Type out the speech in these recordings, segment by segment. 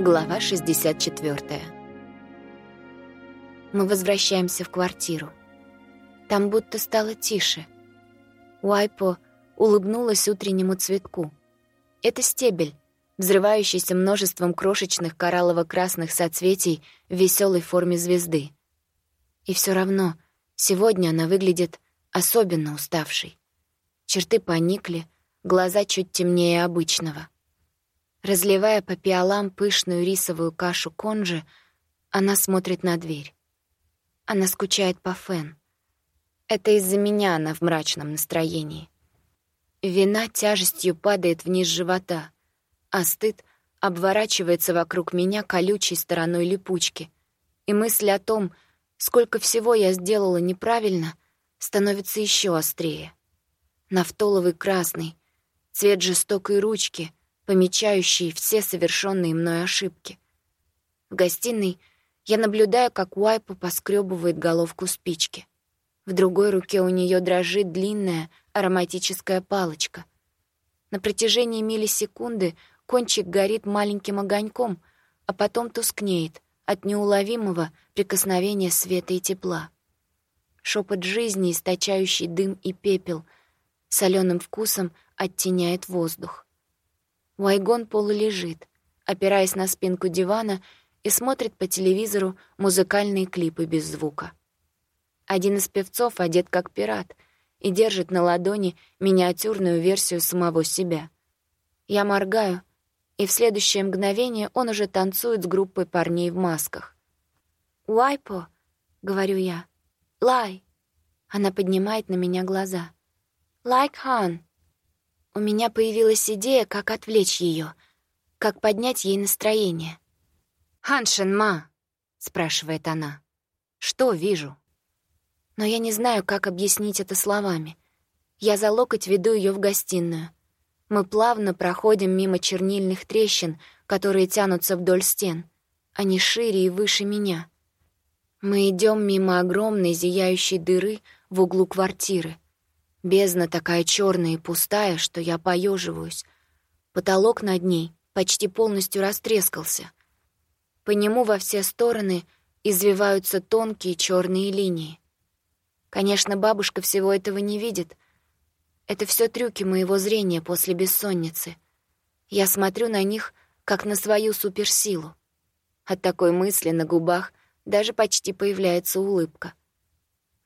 Глава 64. Мы возвращаемся в квартиру. Там будто стало тише. Уайпо улыбнулась утреннему цветку. Это стебель, взрывающийся множеством крошечных кораллово-красных соцветий в веселой форме звезды. И все равно сегодня она выглядит особенно уставшей. Черты поникли, глаза чуть темнее обычного — Разливая по пиалам пышную рисовую кашу конжи, она смотрит на дверь. Она скучает по Фен. Это из-за меня она в мрачном настроении. Вина тяжестью падает вниз живота, а стыд обворачивается вокруг меня колючей стороной липучки. И мысль о том, сколько всего я сделала неправильно, становится еще острее. Нафтоловый красный, цвет жестокой ручки — помечающий все совершенные мной ошибки. В гостиной я наблюдаю, как Уайпа поскребывает головку спички. В другой руке у нее дрожит длинная ароматическая палочка. На протяжении миллисекунды кончик горит маленьким огоньком, а потом тускнеет от неуловимого прикосновения света и тепла. Шепот жизни, источающий дым и пепел, соленым вкусом оттеняет воздух. Уайгон полулежит, опираясь на спинку дивана и смотрит по телевизору музыкальные клипы без звука. Один из певцов одет как пират и держит на ладони миниатюрную версию самого себя. Я моргаю, и в следующее мгновение он уже танцует с группой парней в масках. «Уайпо», — говорю я, — «лай». Она поднимает на меня глаза. «Лайк хан», у меня появилась идея, как отвлечь ее, как поднять ей настроение. «Ханшин, ма!» — спрашивает она. «Что вижу?» Но я не знаю, как объяснить это словами. Я за локоть веду ее в гостиную. Мы плавно проходим мимо чернильных трещин, которые тянутся вдоль стен. Они шире и выше меня. Мы идем мимо огромной зияющей дыры в углу квартиры — Бездна такая черная и пустая, что я поеживаюсь. Потолок над ней почти полностью растрескался. По нему во все стороны извиваются тонкие черные линии. Конечно, бабушка всего этого не видит. Это все трюки моего зрения после бессонницы. Я смотрю на них, как на свою суперсилу. От такой мысли на губах даже почти появляется улыбка.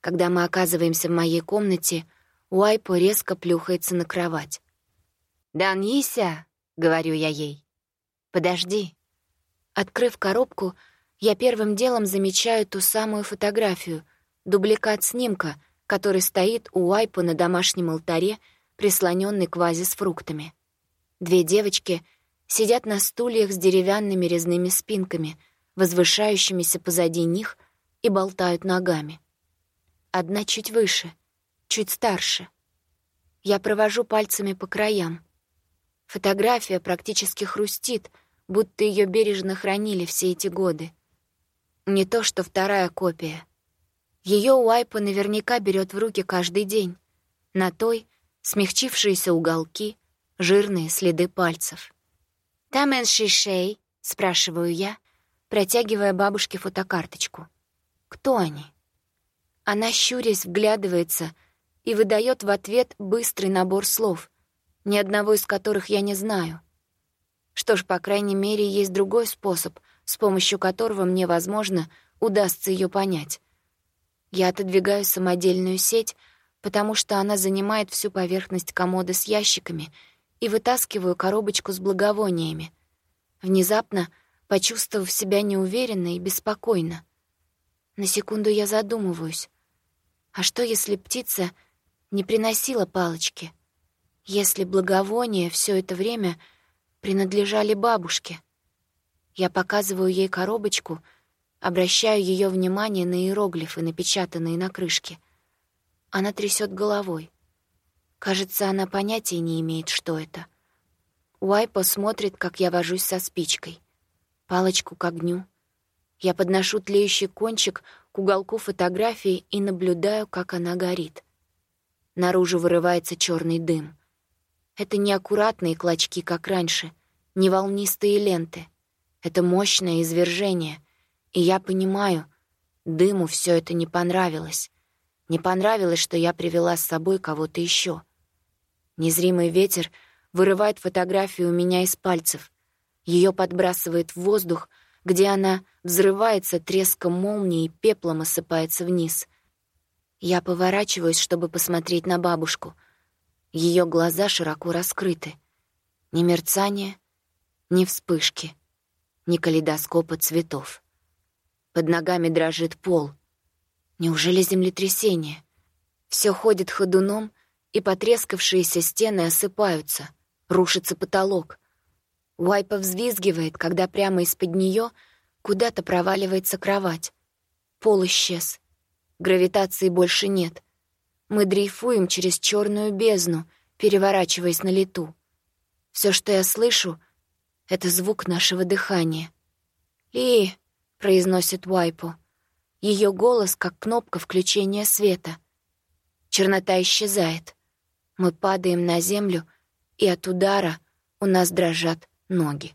Когда мы оказываемся в моей комнате — Уайпо резко плюхается на кровать. «Даньися!» — говорю я ей. «Подожди». Открыв коробку, я первым делом замечаю ту самую фотографию, дубликат снимка, который стоит у Уайпо на домашнем алтаре, прислоненный к вазе с фруктами. Две девочки сидят на стульях с деревянными резными спинками, возвышающимися позади них, и болтают ногами. Одна чуть выше — чуть старше. Я провожу пальцами по краям. Фотография практически хрустит, будто ее бережно хранили все эти годы. Не то, что вторая копия. Ее Уайпа наверняка берет в руки каждый день. На той — смягчившиеся уголки, жирные следы пальцев. «Тамен шишей?» — спрашиваю я, протягивая бабушке фотокарточку. «Кто они?» Она, щурясь, вглядывается — и выдает в ответ быстрый набор слов, ни одного из которых я не знаю. Что ж, по крайней мере, есть другой способ, с помощью которого мне, возможно, удастся ее понять. Я отодвигаю самодельную сеть, потому что она занимает всю поверхность комода с ящиками, и вытаскиваю коробочку с благовониями. Внезапно, почувствовав себя неуверенно и беспокойно. На секунду я задумываюсь. А что, если птица не приносила палочки, если благовония все это время принадлежали бабушке. Я показываю ей коробочку, обращаю ее внимание на иероглифы, напечатанные на крышке. Она трясет головой. Кажется, она понятия не имеет, что это. Уайпо смотрит, как я вожусь со спичкой. Палочку к огню. Я подношу тлеющий кончик к уголку фотографии и наблюдаю, как она горит. Наружу вырывается черный дым. Это не аккуратные клочки, как раньше, не волнистые ленты. Это мощное извержение, и я понимаю, дыму все это не понравилось. Не понравилось, что я привела с собой кого-то еще. Незримый ветер вырывает фотографию у меня из пальцев. Ее подбрасывает в воздух, где она взрывается треском молнии и пеплом осыпается вниз. Я поворачиваюсь, чтобы посмотреть на бабушку. Ее глаза широко раскрыты. Ни мерцания, ни вспышки, ни калейдоскопа цветов. Под ногами дрожит пол. Неужели землетрясение? Все ходит ходуном, и потрескавшиеся стены осыпаются, рушится потолок. Уайпа взвизгивает, когда прямо из-под нее куда-то проваливается кровать. Пол исчез. Гравитации больше нет. Мы дрейфуем через черную бездну, переворачиваясь на лету. Все, что я слышу, — это звук нашего дыхания. «Ли!» — произносит Уайпу. Ее голос, как кнопка включения света. Чернота исчезает. Мы падаем на землю, и от удара у нас дрожат ноги.